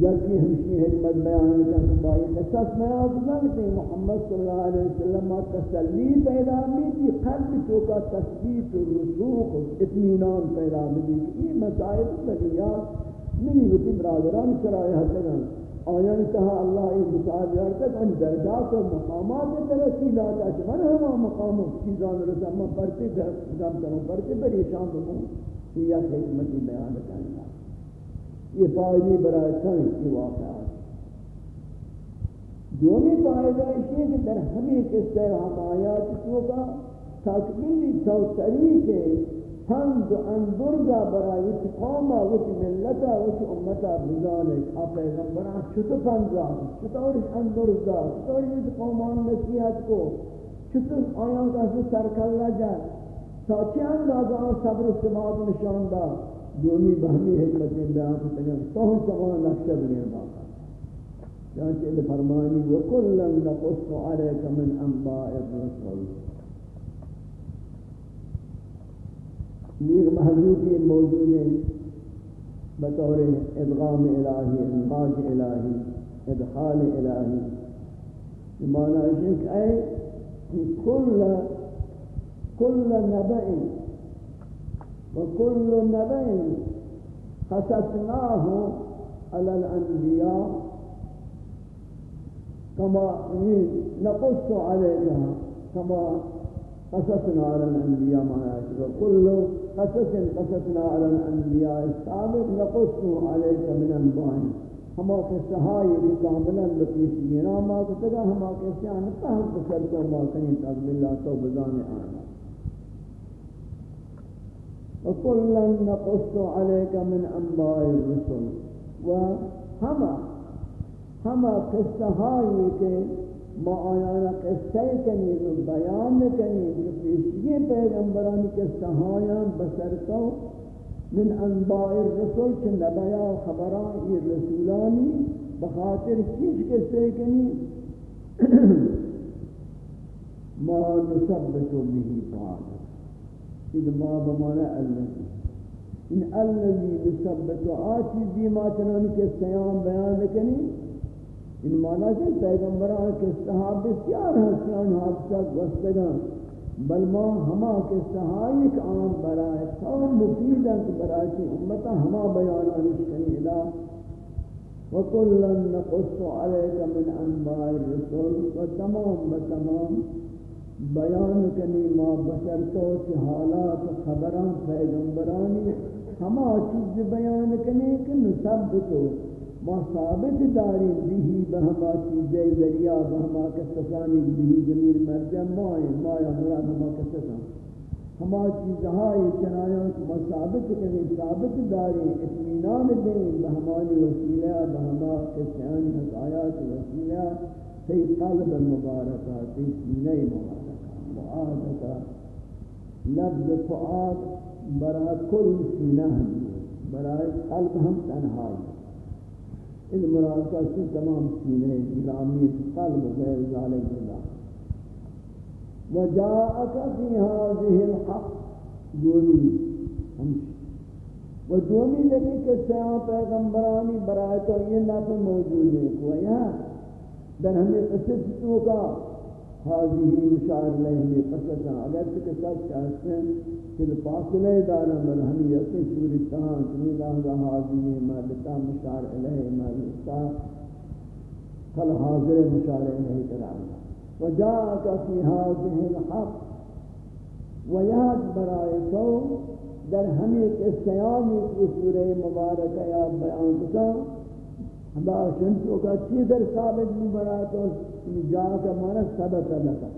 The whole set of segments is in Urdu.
جبکہ ہمشی حکمت بیان کا بائی قصص میں آفزن کہ محمد صلی اللہ علیہ وسلم تسلی پیدا بھی تھی قلب تو کا تثبیت رسوخ اتمینان پیدا بھی کہ یہ مسائل بنیاد منی بتی برادران سرائے حسنان آیان کہا اللہ ایک بسار یار تک ان درجات و مقامات ترسی ترسیلات اشمن ہما مقام چیزان رسا من پرتے گم کروں پرتے پریشان بکوں یہ حکمتی بیان کرنا یہ فائدی برای تن کی واقعات دومی فائدہ اس ہے کہ در ہمیں قصہ ہم آیات کو کا تکمیلی تو طریقے تنز اندرگا برای وچ قوما وچ ملتا وچ امتا بزانے آپ پیغمبران چھتو پنزا چھتوری اندرگا چھتوری وچ قومان نصیحت کو، چھتو آیان کا سرکل جائے تا چند آگاہ صبر و سماعت نشان دا دومی بہمی بیان کرتے ہیں تو ہم سوال نقشہ بگیر باقا چانچہ اللہ فرمانی وَكُلًا نَقُصُ عَلَيْكَ مِنْ أَنْبَاءِ الرَّسُولِ. میر محضوطی موجود ہے بطور ادغام الہی انماج الہی ادخال الہی معنی ہے کہ اے کل کل نبئی وكل نبي قصصناه على الأنبياء كما نقص عليها كما قصصنا على الأنبياء ما وكل قصص قصصنا على الأنبياء السابق نقص عليك من أنبائهم ہما قصہ ہائی بھی کاملا لطیفی نامہ کو تگا ہما قصہ آنے تحت بسر کو ما کنی تقبل اللہ تو بزانے وكلا نقص عليك من انباء الرسل وهما ہما قصہ ہائی کہ ما آیانا قصہ کنی و بیان کنی کہ پیشگی پیغمبران قصہ ہایان بسر کو من انباء الرسل چھ نبیا و خبران یہ رسولانی بخاطر کیش قصہ کنی ما نثبت به تعالی إذا ما بمعنى الذي إن الذي يثبت آتي دي ما تنانی کے سیام بیان لکنی ان معنی سے پیغمبران کے صحاب بسیار حسیان حادثہ گستگان بل ما ہما کے صحائق آن برائے تو مفیدن برائے کی امتا ہما بیانانش کنی الہ وَكُلًّا نَقُصُ عَلَيْكَ مِنْ أَنْبَاءِ الرُّسُلِ وَتَمَامْ بَتَمَامْ بیان کنی ما بشر تو چی حالات خبران، پیغمبرانی ہما چیز بیان کنی کہ نثبتو ما ثابت داری بھی بہما چیز ذریعہ بہما کسانی بھی ضمیر مرجع مائیں مایا مراد ہما کسان. ہما چیزہائی چنایاں ما ثابت کنی ثابت داری اطمینان دیں بہمانی وسیلہ بہما کسانی حقایات وسیلہ تی قلب مبارکہ تی سینہ مبارکہ فؤادك. لفظ فؤاد برای کل سینہ ہم برای قلب ہم تنہائی ان مراد کا سے تمام سینے گرامی قلب غیر ذالک اللہ وجاءك في هذه الحق. دومی. ہم و دومی لگی کہ سیاں پیغمبرانی برای تو یہ نفع موجود ہے کوئی یہاں در ہمیں قصد تو کا هذه مشاعر لهم قصصا اگر کہ سب چاہتے ہیں کہ فاصلے دارا من ہم یقین سوری تہاں کہ لہذا هذه مالتا مشاعر الیہ مالتا کل حاضر مشاعر الیہ کرانا وجاءك في هذه الحق وياد برائے تو در ہمیں کے سیامی کی سورہ مبارکہ یا بیان کتا۔ ہمارا شنچوں کا چی در ثابت بھی برائے تو جا کا معنی ثبت لکا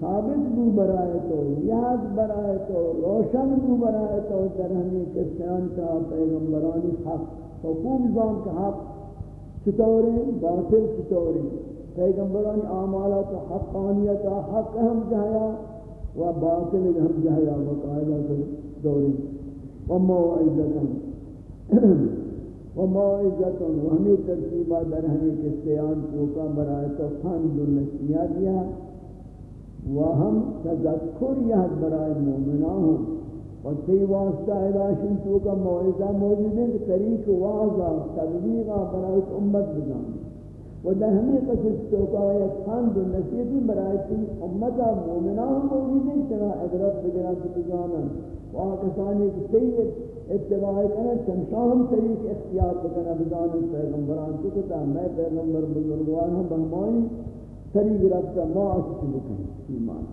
ثابت بو برائے تو یاد برائے تو روشن بو برائے تو در ہمیں کسیان کا پیغمبرانی حق، حقوق زان کا حق چطوری باطل چطوری پیغمبرانی اعمالات حقانیت، حق ہم جہیا و باطل ہم جہیا وقائدہ دوری و موعزتاً و موعظتن و ہمیں ترتیبہ در ہمیں کے چوکا برائے تو خند و نسیہ دیا و ہم تذکر یہ برائے مومنان اور تی واسطہ اداشن تو کا موعظہ موجود ہے کہ طریق واضح تبلیغہ برای امت بزانی و در ہمیں قصص تو کا ایک خاند و نصیتی برای تی امتا مومنان موجود ہے چنا عبرت بگرہ بزانا و آکسانی کی تی اتباع کرنا چمشاہم طریق اختیار بکنا بزانا پیغمبران تو کتا میں پیغمبر بزرگوان ہم بہمانی طریق رفتا ما آسی بکنی ایمان.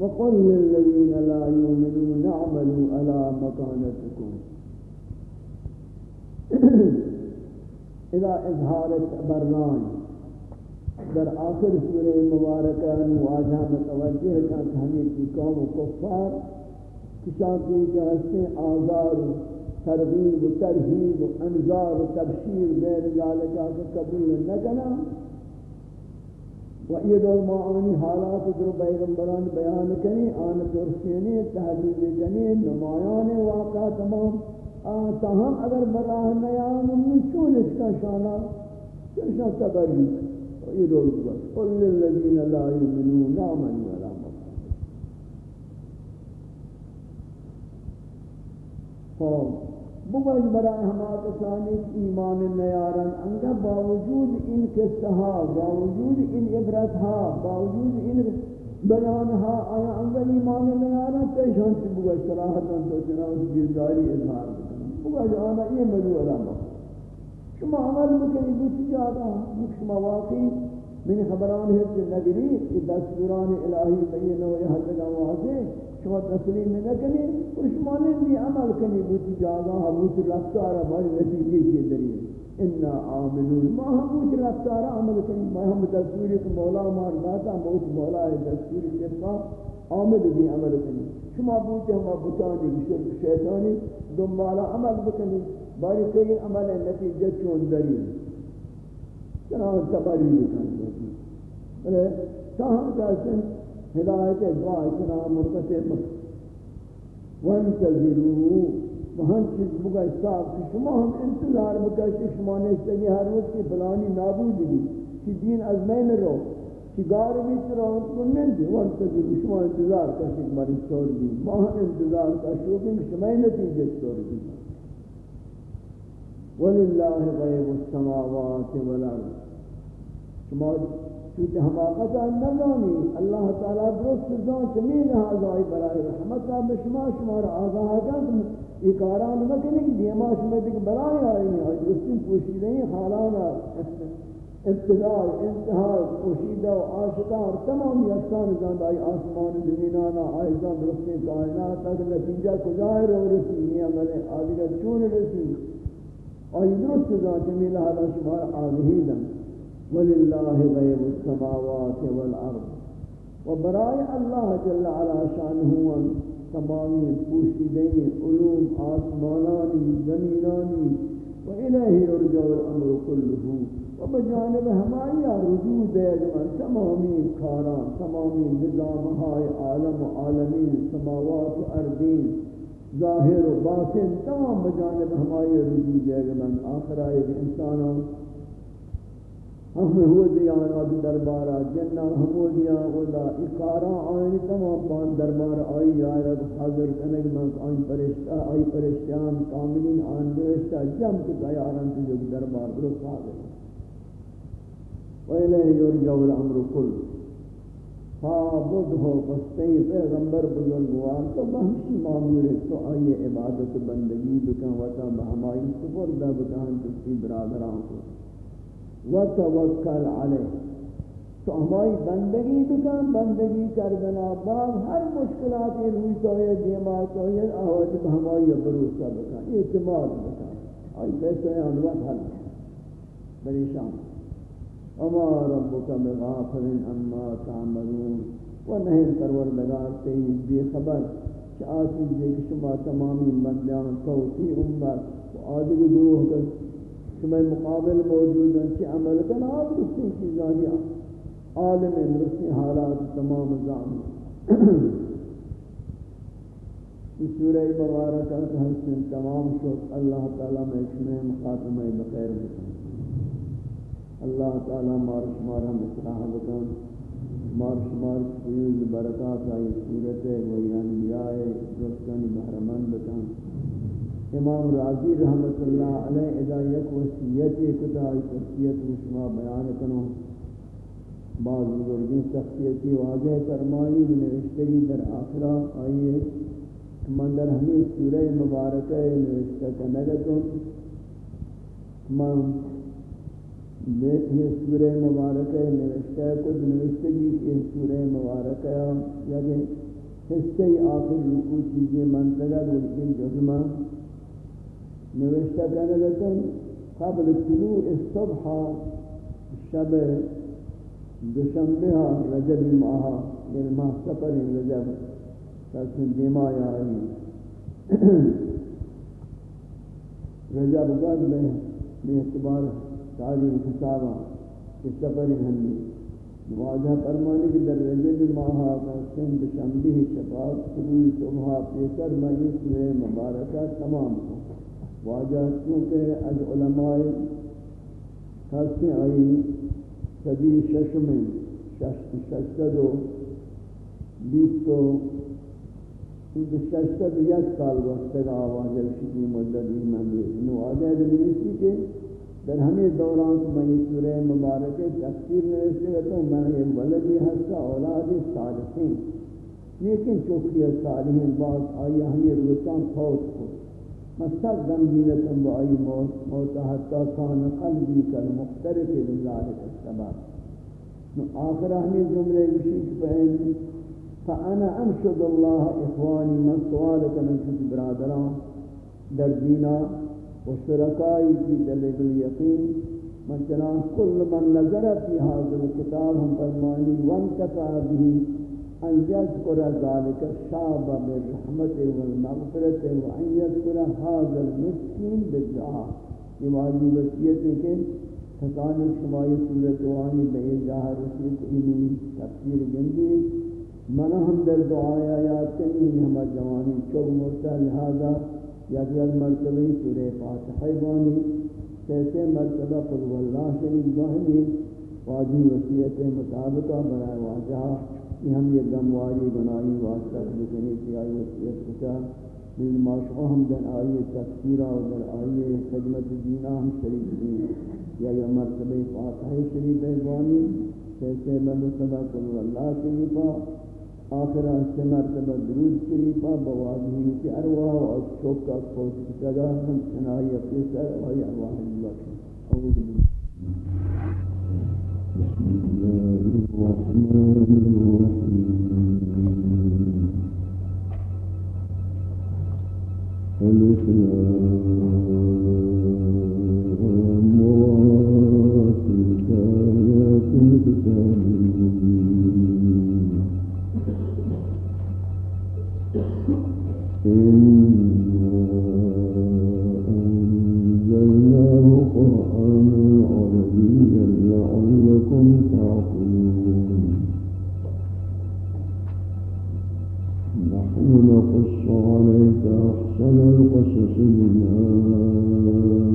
وقل للذين لا يؤمنون اعملوا على مكانتكم اذا اظهارت برنان در آخر سورہ مبارکہ واجہ متوجہ کا ہمیں کی قوم و کفار کشاکی جہستے آزار ترغیب و ترہیب و انذار و تبشیر غیر ذالکہ کا قبول نہ کرنا و یہ دور معانی حالات در پیغمبران بیان کنی آن ترسینی تحلیل کنی نمایان واقع تمام. تاہم اگر براہ نیان من چون اس کا شانا چرشا تبری یہ دور بس. قل للذین لا یمنون نامن ولا مقام خوب بغیر برای ہما کسانی ایمان نیارن، انگا باوجود ان قصہ باوجود ان عبرت ہا باوجود ان بیان ہا آیا انگا ایمان نیارن؟ تیشان چی بغیر صلاحتاً تو چنان جلداری اظہار بکنن بغیر آنا یہ ملو علامہ شما عمل بکنی بوچی جاتا شما واقعی من خبران ہے کہ نگری کہ دستوران الہی بینو یہ حد لگا واضح شما تسلیم نہ کنی اور شما نے بھی عمل کنی، بوتی جاگا ہموت رفتار ہماری نتیجے کے ذریعے۔ انا عاملون۔ ما ہموت رفتار عمل کنی، ما ہم دستوری کہ مولا مار داتا موت مولا ہے دستوری طبقہ عامل بھی عمل کنی۔ شما بوتی ہما بتانی شرک شیطانی دنبالا عمل بکنی، باری کئی عمل نتیجہ چون دری۔ چنان تبری بکنی بلے، تاہم کہتے ہیں ہدایت دعا اتنا مرتب وانتظروا وہن چیز بگا حساب کہ شما ہم انتظار بکا کہ شما نے استگی ہر وقت کی فلانی نابود بھی، کہ دین از میں نہ رو، کہ گار بھی تران کنن دی وانتظروا شما انتظار کا کہ مری سور بھی وہن انتظار کا شوکن شما نتیجہ سور بھی وللہ غیب السماوات والارض شما چونکہ حماقت نزانی اللہ تعالیٰ درست زان چمین آزائی برای رحمت کا بشما شما را آزاہ کن یہ کاران مکنی کہ دیما شما دیکھ برای آئی ہیں اور درستی پوشیدہ ہیں حالانا ابتدار انتحار پوشیدہ و آشکار تمام یکسان زان بائی آسمان زمینانا آئیزان درستی کائنات تک نتیجہ کجائے رو رسی، یہ عمل آدھگر چون رسی۔ اور یہ درست زان چمین آزائی شما را آزاہی دن وللہ غیب السماوات والارض. و برای اللہ جل علا شانہ تمامی پوشیدہ علوم، آسمانانی، زمینانی، و الہی رجع الامر کلہو و بجانب ہمائی رجوع دے جمع تمامی کاران تمامی نظامہائی عالم و عالمین، سماوات و اردین، ظاہر و باطن، تمام بجانب ہمائی رجوع دے جمع آخر آئے انسانوں ہم ہو دیان اب دربارہ جنہ ہمو دیان اولا اکارا آئین تمام پان دربار آئی آئیت حاضر کنگ من آئین پرشتہ آئی پرشتیان کاملین آئین پرشتہ جم کی تیاران تجھو دربار درست حاضر وَإِلَيْهِ يُرْجَوْ الْأَمْرُ كُلُّ فَابُدْ ہو بستی پیغمبر بزرگوار تو بہمشی معمول ہے، تو آئیے عبادت بندگی بکن وطا بہمائی سپردہ بکن تسی برادران کو۔ وتوکل علیہ۔ تو ہماری بندگی بکن بندگی کردنا بعد ہر مشکلات روی تو یہ دیما تو یہ آواز ہماری بروسہ بکن اعتماد بکن۔ آئی پیسے ہیں وقت حل۔ پریشان۔ اما ربک بغافل اما تعملون۔ و نہیں، پروردگار تیئی بے خبر کہ آسل دے کہ شما تمامی بندیان توتی امت و آدھگ گروہ کر۔ شما مقابل موجود ہیں کہ عمل کن آپ رسی کی چیزانی عالم رسی حالات تمام زانی اس سورہ مبارکہ کا حسن تمام شکر اللہ تعالیٰ میں شمع مخاتمہ بخیر بکن اللہ تعالیٰ مارش مارا مصراح بکن مار شمار فیوز برکات آئی صورت ہے۔ وہی انبیاء دوستانی بہرمان بکن امام راضی رحمت اللہ علیہ اذا یک وسیعت کتا آئی وسیعت رشما بیان کنو۔ بعض بزرگی شخصیتی واضح فرمائی نوشتگی در آخرہ آئیے من در ہمیں سورہ مبارکہ نوشتہ کنگتوں من بیت یہ سورہ مبارکہ نوشتہ کچھ نوشتگی کی سورہ مبارکہ یعنی حصہ آخر رکو چیزیں منتگا لیکن جزمہ۔ نوشتہ کہنے کنگتوں قبل طلوع الصبح، شب دوشنبه رجب ماه یعنی ماه سفر رجب کسی دیما یا آئی رجب قد میں بے اعتبار تعلیم حسابا کہ سفر ہمی واضح فرمانے کہ در رجب ماہ کا سن شفاق صبح صبح پیسر میں یہ سورہ مبارکہ تمام واضح چونکہ از علماء خاصی آئی صدی شش میں ششتد و بیس تو ششتد یک سال وقت کا آواز شکی مدد ایمان نوازہ دلیسی کے در ہمیں دوران میں سورہ مبارک تفسیر نوشتے گا تو میں ایک ولدی حصہ اولاد صالحین. لیکن چوکیہ صالحین بعض آئی ہمیں روچان فوت کو مستق غمگینتاً بأي موت موت حتى كان قلبي كالمخترق لذلك السبب. آخر ہمیں جملے بشیک فہم فأنا أنشد الله إخواني من سوالك ننشد برادران در دینا وشركائي في دليل اليقين مثلا كل من نظر في هذا الكتاب هم فرماني وانتفع به أن يذكر ذلك الشعب بالرحمة والمغفرة وأن يذكر هذا المسكين بالدعاء. يواجه وسيئة کے تکانی شمائی صورت وانی بے جاہر رسیت ایمی تفسیر گندی. منہ ہم در دعایا یاد کنی ہم جوانی چوب مرتا، لہذا یا کہ مرتبہ سورہ فاتحہ بانی. سیسے مرتبہ قل واللہ شریف بانی. واجی وسیعت مطابقہ برائے واجہ یعنی کہ ہم یہ گمواری بنائی واسطہ بکنی کی آئی وسیعت کتا من ماشو ہم دن آئی تفسیرہ و در آئی خدمت دینا ہم شریف دین یا یہ مرتبہ فاتح شریف ایوانی سیسے مرتبہ قلو اللہ شریفہ آخر سے مرتبہ درود شریفہ بواضحی کی ارواح و چوک کا کوش کی جگہ ہم چنائی اپنے سر و یا ارواح اللہ اعوذ الإسلام نحن نقص عليك أحسن القصص منها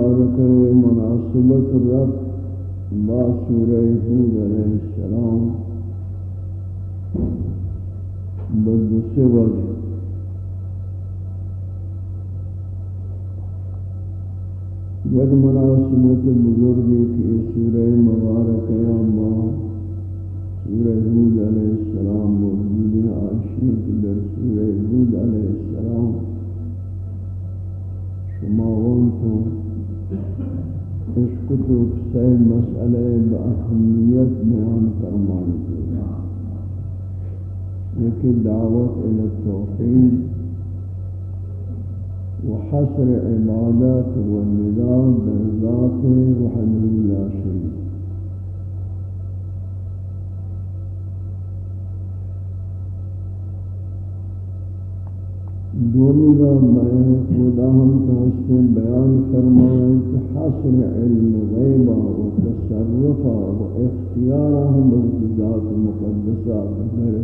سورہ مبارک مناسبت رب با سورہ حود علیہ السلام بد سے وجہ یک مناسبت بزرگی کی سورہ مبارک یا با سورہ حود علیہ السلام موجود ہے در سورہ حود علیہ السلام شما وانتو عشق تو سی مسئلہ بأہمیت بیان فرمانی یکی دعوت إلى التوحید وحصر عبادات والنداء بالذات وحده لا شريك دومی کا میں خدا ہم کا حسن بیان فرمائے کہ حصر علم غیبہ و تصرفہ و اختیارہ ہم ذات مقدسہ میرے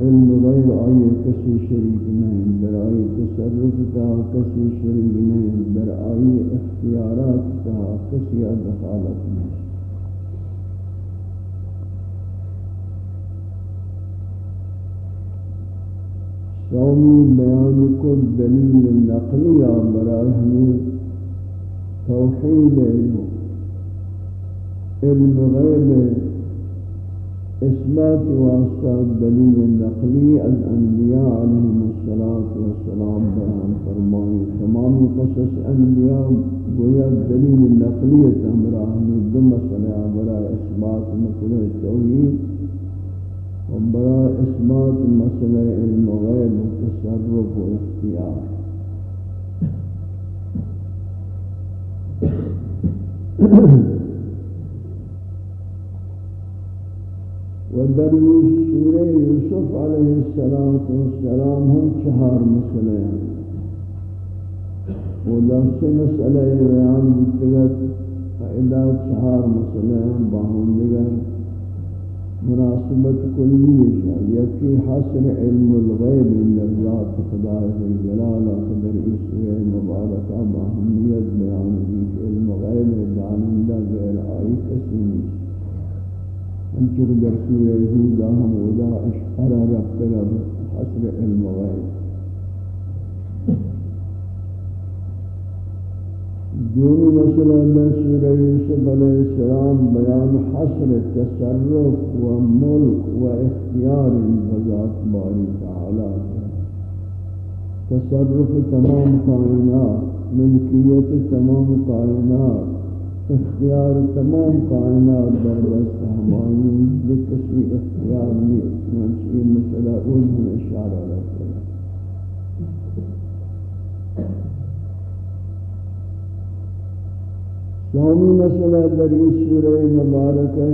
علم غیب آئیے کسی شریک نہیں، در آئی تصرف کا، کسی شریک نہیں، در آئی اختیارات کا، کسی دخالت نہیں۔ سومی بیان کو دلیل نقلیہ برای ہمیں توحید علم غیب اثبات واسطہ دلیل نقلی از انبیاء علیہ السلام بیان فرمائی تمامی قصص انبیاء گویا دلیل نقلیت ہمراہ میں دو مسئلہ برای اثبات مسئلہ توحید وبرا إثبات مسئلہ علم غیب تصرف و اختیار ودر سورہ یوسف علیہ السلام والسلام ہم چہار مسئلے ہیں. وہ لفظ مسئلہ بیان بتگت فائدہ چہار مسئلے ہیں باہم دیگر مناسبت کلی ہے یکی حسن علم الغیب ان ذات خدا جلال قدر اس مبارکہ باہمیت بیان دی کہ علم غیب دانندہ غیر آئی کسی نہیں انچک در سورہ ہودہ ہم اولا اشعر رفتگا حسن علم غیب. دومی مسئلہ در سورہ یوسف علیہ السلام بیان حصر تصرف و ملک و اختیار بذات باری تعالی تصرف تمام کائنات، ملکیت تمام کائنات، اختیار تمام کائنات در دست ہمانی بکسی اختیار نہیں، یہ مسئلہ انہوں اشارہ رہتا یعنی سومی مسئلہ در اس سورہ مبارکہ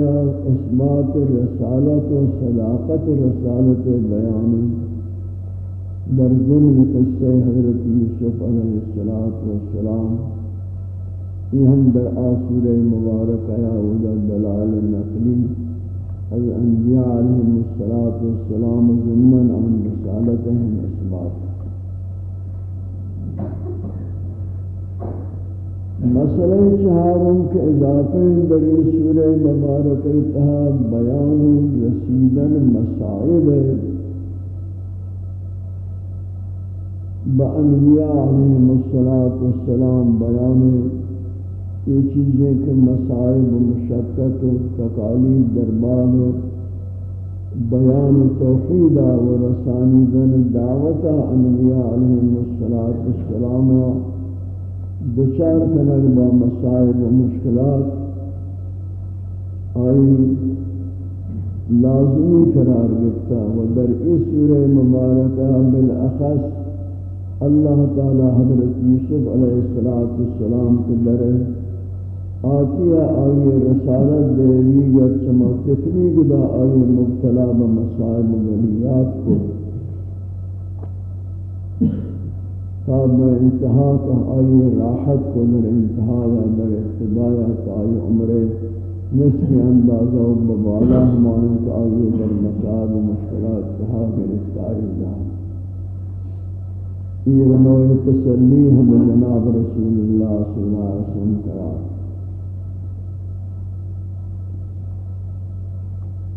اسمات رسالت و صداقت رسالت بیان در ضمن قصہ حضرت یوسف علیہ السلام، یہ ہم در آسور مبارک یا ودا دلال نقلی از انبیاء علیہم السلام ضمن عن رسالتهم اسباب مسئلہ چہارم کے اضافے در یہ سورہ مبارک اتحاد بیان رسیدن مسائب بانبیاء علیہم السلام بیان یہ چیزیں کہ مسائب و مشقت و تکالیف دربار بیان توحید و رسانی دن دعوت انبیاء علیہ السلام بچار کنگ با مسائب و مشکلات، آئی لازمی قرار گفتا و در اس سورہ مبارکہ بالاخص اللہ تعالی حضرت یوسف علیہ السلام کو در آتیا آئی رسالت دیوی گر چما تفلی گدا آئی مبتلا بمسائل غلیات کو۔ تا میں انتہا کا آئی راحت کو در انتہا یا در ابتدایا تا آئی عمر نصف اندازہ و ببالا ہمائن کا آئی در مسائل و مشکلات کہا گرفتاری جہاں یہ نوع تسلی ہمیں جناب رسول اللہ صلی اللہ علیہ وسلم قرار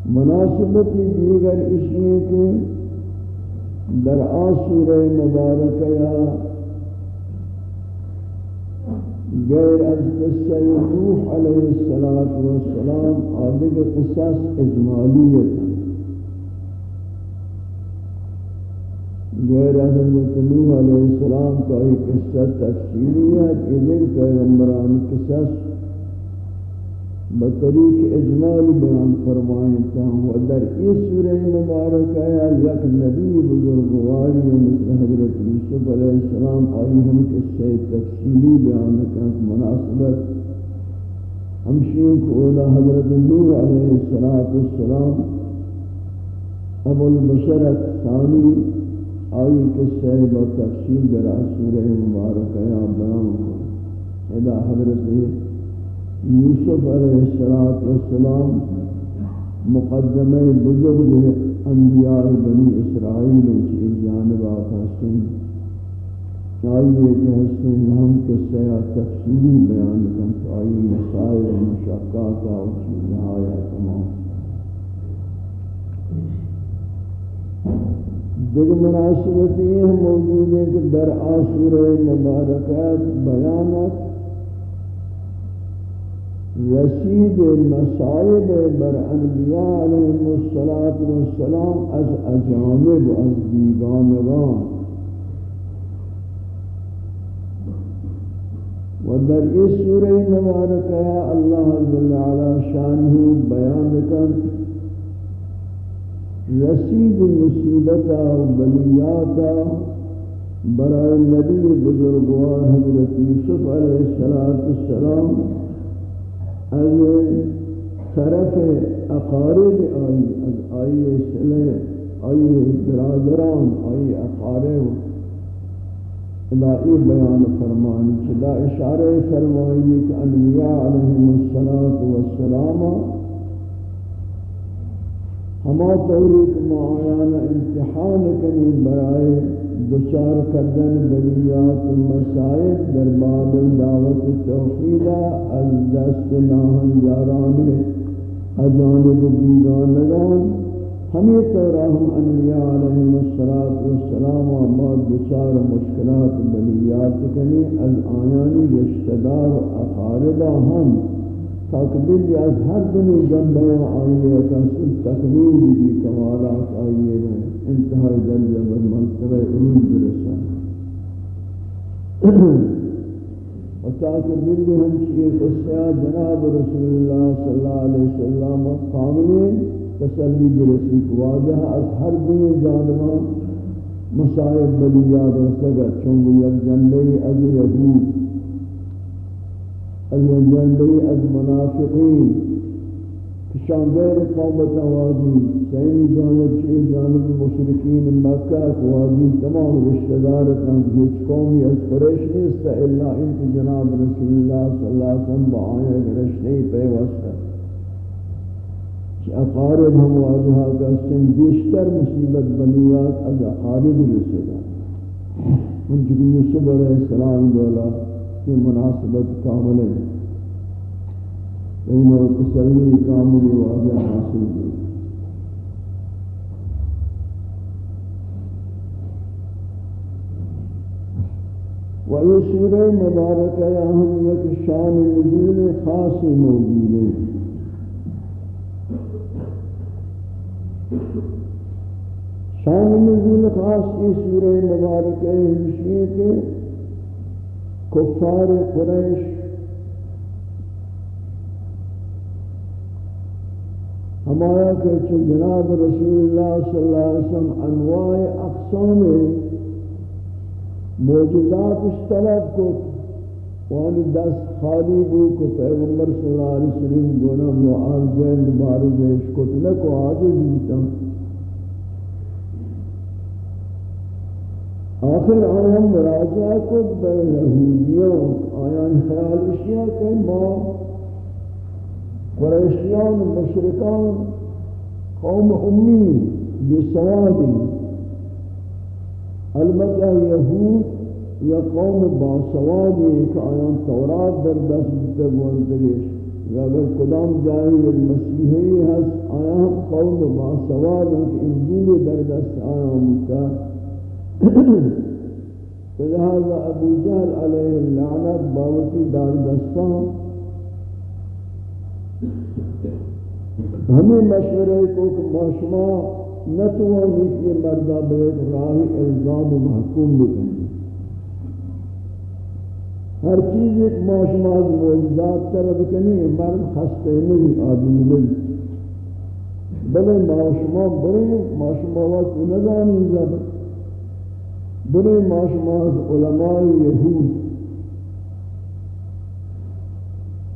مناسبتی دیگر اشیاء کے در آسور مبارکہ یا غیر از قصہ نوح علیہ السلام آدھگ قصص اجمالیت. غیر از نوح علیہ السلام کا ایک قصہ تفصیلیت ادھر پیغمبران قصص بطریق اجمال بیان فرمائیتا ہوں و در اس سورہ مبارک ہے یک نبی بزرگواری مثل حضرت یوسف علیہ السلام آئی ہم قصہ تفصیلی بیان کرنے مناسبت. ہمشین کو اولا حضرت نور علیہ السلام ابو البشرت ثانی آئی قصہ بتفصیل در سورہ مبارک ہے بیان کو ادا حضرت یوسف علیہ السلام والسلام مقدمہ بزرگ انبیاء بنی اسرائیل کی جانب آقا سن۔ آئیے کہ حسن ہم کے سیاہ تفصیلی بیان کن تو آئی مسائل و مشاقات و نہایا تمام۔ دیکھ مناسبت یہ موجود ہے کہ در آسور مبارکات بیانات رسید المصائب بر انبیاء علیہ السلام از اجانب و از بیگانگان و در اس سورہ مبارکہ اللہ جل علا شانہ بیان کن رسید مصیبتا و بلیاتا برای نبی بزرگوار حضرت یوسف علیہ السلام از طرف اقارب آئی، از آئی سلے آئی برادران، آئی اقارب، الہی بیان فرمانی چلا اشارہ فرمانی کہ انبیاء علیہم السلام ہما طوری توریک معایان امتحان کنی برائے دچار کردن بلیات المسائب در باب دعوت توحیدہ از دست ناہن جاران اجانب بیگانگان. ہمیں طورا ہم انبیاء علیہ السلام و آباد دچار مشکلات بلیات کنی از آیانی رشتدار اقاربہ ہم تکبیل از ہر دنی جنبیاں آئیے کہ تکمیل بھی کمالات آئیے ہیں انتہائی درجہ بر مرتبہ عروج برسان و تاکہ بلی ہم چیئے قصہ جناب رسول اللہ صلی اللہ علیہ وسلم قابل تسلی برسی کو واضح از ہر دنیا جانبا مسائب بلیاد رسگت چونگو یک جنبی از یهود، از یک جنبی از منافقین. شان غیر قومت واجی سینی جانب چیز جانب مشرکین مکہ واجی تمام رشتہ دار تن ہیچ قومی از قریش نیست، الا ان کی جناب رسول اللہ صلی اللہ علیہ وسلم بآئے گرشنی پیوست کہ اقارب ہم واجہا کا سن بیشتر مصیبت بنیات از اقارب رسولہ ان چکی یوسف علیہ السلام دولا کی مناسبت کامل ہے انہوں تسلی کاملی واضح حاصل دی و یہ سورہ مبارکہ ہم یک شان نزول خاص موجود ہے۔ شان نزول خاص یہ سورہ مبارکہ ہے کہ کفار قریش ہمارا کہ جناب رسول اللہ صلی اللہ علیہ وسلم انواع اقسام موجودات اشتراب کو وانی دست خالی بو کو پیغمبر صلی اللہ علیہ وسلم گونا معارضہ مبارضہ اشکت لکو عاجز بیتا آخر آیان مراجعہ کو بین یہودیوں، آیان خیال اشیاء کہ ما قریشیان مشرکان قوم امی بسوادی البتہ یہود یا قوم باسوادی کہ آیان تورات در دست بتا بولتگیش یا اگر قدام جائے یک مسیحی ہے آیان قوم باسواد کہ انجیل در دست آیان لہذا ابو جہل علیہ اللعنت باوتی دار دستان ہمیں مشورے کو کہ معاشمہ نہ تو یہ مردہ بے راہی الزام محکوم بکنی۔ ہر چیز ایک معاشمہ موجودات طرح بکنی مرد خستے نہیں آدمی نہیں۔ بلے معاشمہ بڑے معاشمہ وقت نظامی زبر۔ بڑے معاشمہ علماء یہود۔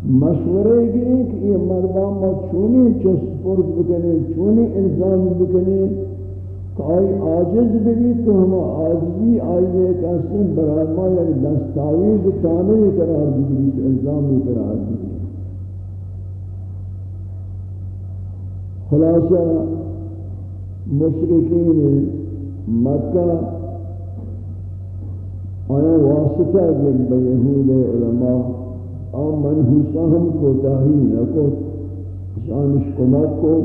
مشورے گئے کہ یہ مردان ما چونی چسپرد بکنے چونی الزام بکنے۔ کہ آئی آجز بھی تو ہم آجزی آئیے کہ اسن برادما یک یعنی دستاویز تانے قرار بگری تو الزامی قرار بگری خلاصہ مشرقین مکہ آیا واسطہ گل بیہود علماء اور منحوسہ ہم کوتاہی نہ کو شانش کمک کو۔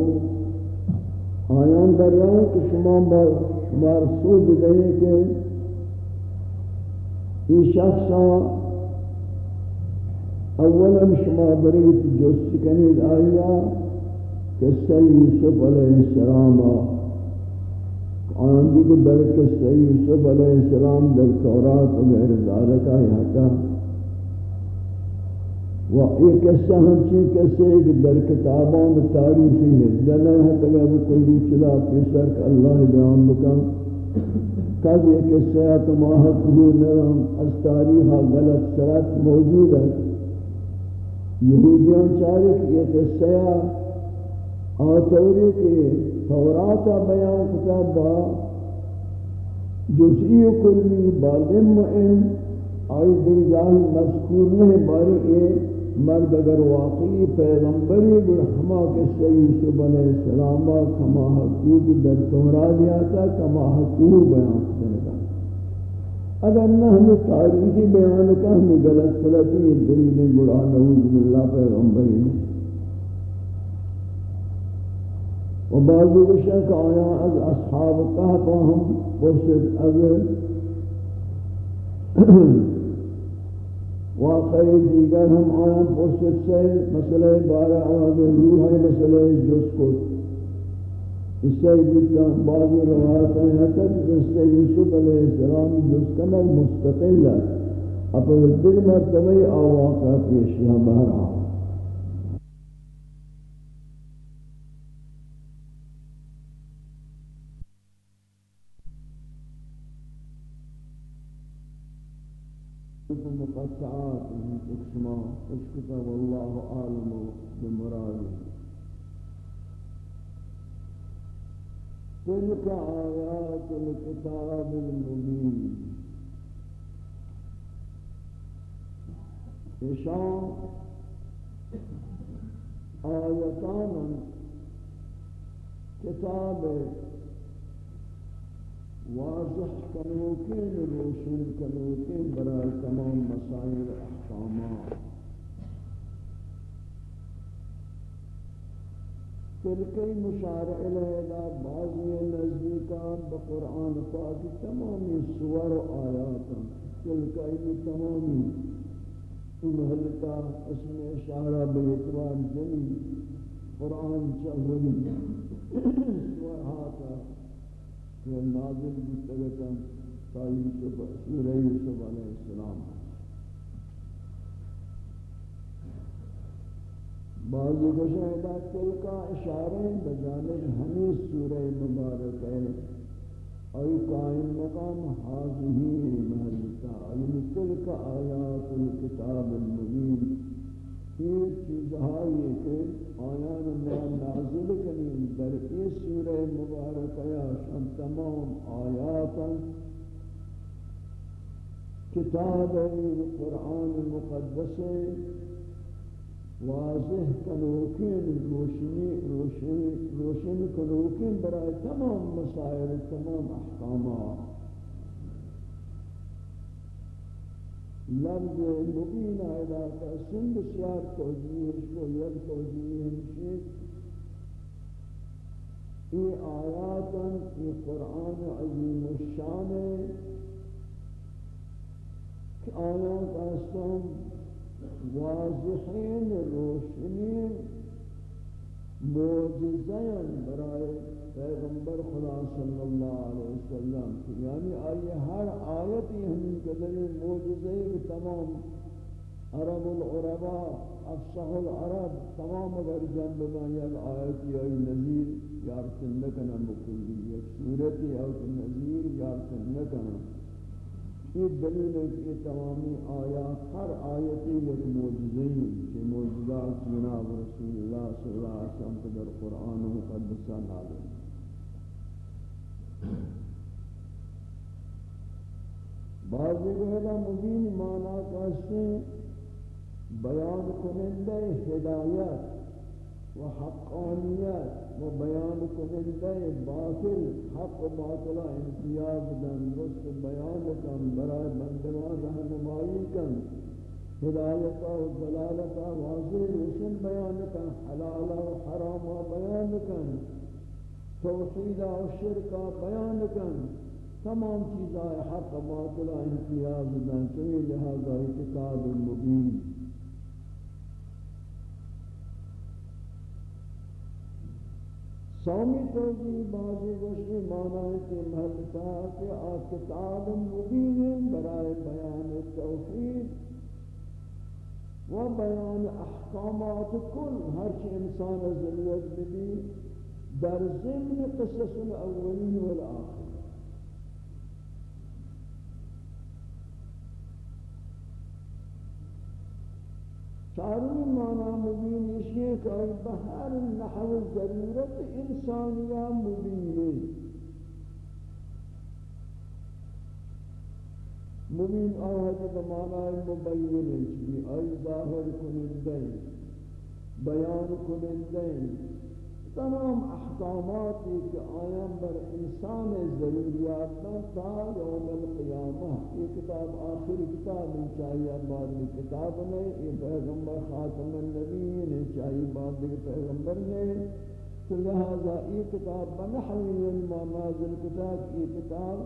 آیان در رہا کہ شما شمار سوچ دے کہ یہ شخص اولا شما برید جست کنید آیا قصہ یوسف علیہ السلام آن دیکھ در قصہ یوسف علیہ السلام در تورات و غیر ذالکہ یہاں و یہ قصہ ہم چیز قصہ ایک در کتابان تاریخی ہے جنہ ہے تگہ کلی چلا پیسر کہ اللہ بیان بکن۔ کل یہ قصہ ہے کہ ماہد حضور نظام از تاریخہ غلط سرات موجود ہے۔ یہودیان چاہے کہ یہ قصہ آتوری کے توراتا بیان کتاب با جزئی کلی بالم ان۔ آئی در جاہی مذکور نہیں، باری مرد اگر واقعی پیغمبری برحمہ کے سیوسف علیہ السلام کما حقوق در تورا دیا تھا کما حقوق بیان کرنے اگر نہ ہمیں تاریخی بیان کا، ہمیں غلط غلطی دلیل گڑا نعوذ باللہ پیغمبری۔ و بعضی بشک آیا از اصحاب قہب ہم پرسد اگر واقعی دیگر ہم آیاں پرست سے مسئلہ بارہ آواز روح ہے مسئلہ جس کو اس سے بکتا بعضی روایت ہیں حتی کہ یوسف علیہ السلام جس کا مستقل ہے۔ اپنے دل مرتبہ آواقع پیشی ہم بہر آواز مقطعات من اقسماء اسكت والله أعلم بمراد. تلك آيات الكتاب المبين. إشاء آيتان. كتاب واضح کنوکین روشن کنوکین برای تمام مسائل احکامات. تلکی مشارع الیدہ بعضی نزدیکان بقرآن پاک تمامی سور و آیاتا تلکی تمامی محلتا اسم اشارہ بیتوان جنی قرآن چاہولی سور آتا کہ نازل بتگتا تا یوسف سورہ یوسف علیہ السلام. بعضی کو تل کا اشارے بجانب ہمیں سورہ مبارک ہے۔ ای قائم مقام حاضی محلتا ای تل کا آیات الكتاب المبین۔ یہ چیز ہے کہ آیان میں نازل کریں در اس سورہ مبارک یا شم تمام آیات کتاب قرآن مقدس واضح کنوکین روشنی روشنی، روشن کنوکین برای تمام مسائل، تمام احکامات. لفظ مبین علاقہ سن بسیار توجیح کو یک توجیح ہمشید ای آیاتا، ای قرآن عظیم الشان. ہے کہ آیات آستان واضحین روشنی معجزین برای پیغمبر خدا صلی اللہ علیہ وسلم یعنی آئی ہر آیتی ہمیں قدر معجزے تمام عرب العرباء افصح العرب، تمام اگر جنب میں یک آیتی آئی نظیر یارتن لکنا مکلی یک صورتی آیت نظیر یارتن لکنا یہ دلیل ہے کہ تمامی آیات ہر آیتی ایک موجزی کہ موجزات جناب رسول اللہ صلی اللہ علیہ وسلم کے در قرآن مقدسہ نازل بعضی گہلا مبین معنی کہتے بیان کنندہ ہدایت و حقانیت و بیان کنندہ باطل، حق و باطلہ امتیاز دن، رست بیان کن، برای بندگان رہنمائی کن ہدایتا و دلالتا واضح روشن بیان کن حلالا و حراما بیان کن توحیدا و شرکا بیان کن. تمام چیزیں حق و باطلہ امتیاز دن چنین لہذا کتاب مبین. سومی توجیہ بازی گوشی معنی کے محلتا کہ آکتاب مبین برائے بیان توحید و بیان احکامات کل. ہر چی انسان ضرورت بھی در ضمن قصص الاولین والآخر چاروں معنی مبین یہ کہ بہر نحو ضرورت انسانیہ مبین مبین آہد بمعنی مبین ہے آی ظاہر کنندے بیان کنندے تمام احکامات کہ آیام بر انسان ضروریات میں تا یوم القیامہ یہ کتاب آخری کتاب ہے، چاہیے بعد میں کتاب میں یہ پیغمبر خاتم النبیین چاہیے بعد میں پیغمبر نے تو لہذا یہ کتاب بنحوی ما نازل کتاب، یہ کتاب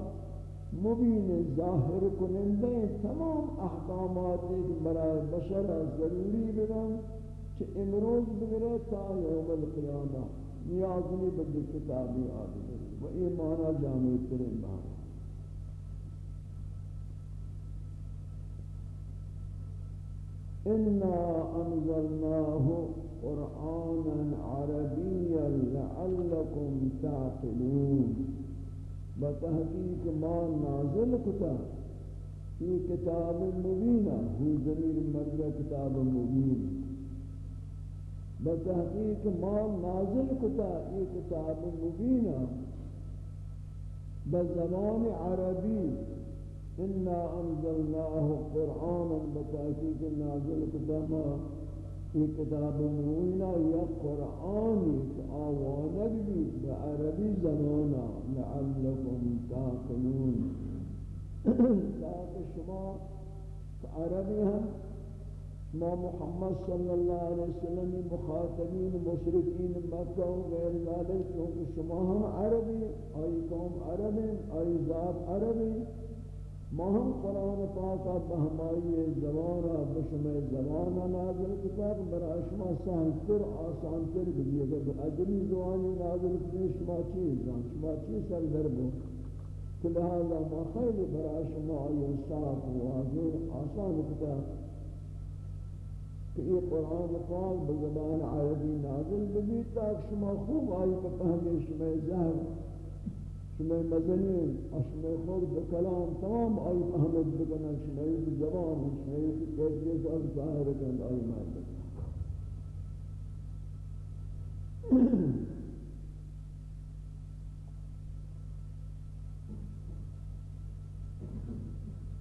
مبین ظاہر کنندے، تمام احکامات برای بشر ضروری بدن کہ امروز بگرے تا یوم القیامہ نیازنی بدل کتابی آدھے و ایمانا جامعی ترین بہاں إنا أنزلناه قرآنا عربيا لعلكم تعقلون۔ بتحقيق ما نازل كتاب في كتاب مبين هو زمير مرجع كتاب مبين بتحقیق ما نازل کتا یہ کتاب مبینہ بزبان عربی انا انزلناه قرآنا بتحقیق نازل کتابا یہ کتاب موینا یا قرآنی آوانک بھی بعربی زمانا لعلکم تاقلون۔ تاکہ شما عربی ہم ما محمد صلی اللہ علیہ وسلم، مخاطبین مشرقین مکہ و غیر ذالک کیونکہ شما ہم عربی، آئی قوم عربی آئی ذات عربی ما ہم قرآن پاکا بہمائی زوانا بشم زوانا نازل کتاب برا شما سہلتر آسانتر بھی اگر عجمی زوانی نازل کتاب شما چیز زان شما چیز سر دربو لہذا ما خیلی برا شما آئی صاف و واضح آسان کتاب. کہ یہ قرآن پاک بزبان عربی نازل بھی تاک شما خوب آئی بفہمی شما زہر شما مزنین شما خود بکلام تمام آئی فہمت بکنا شما زبان شما کیفیت اور ظاہر کن آئی مالک